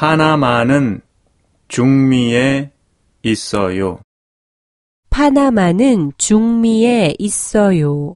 파나마는 중미에 있어요. 파나마는 중미에 있어요.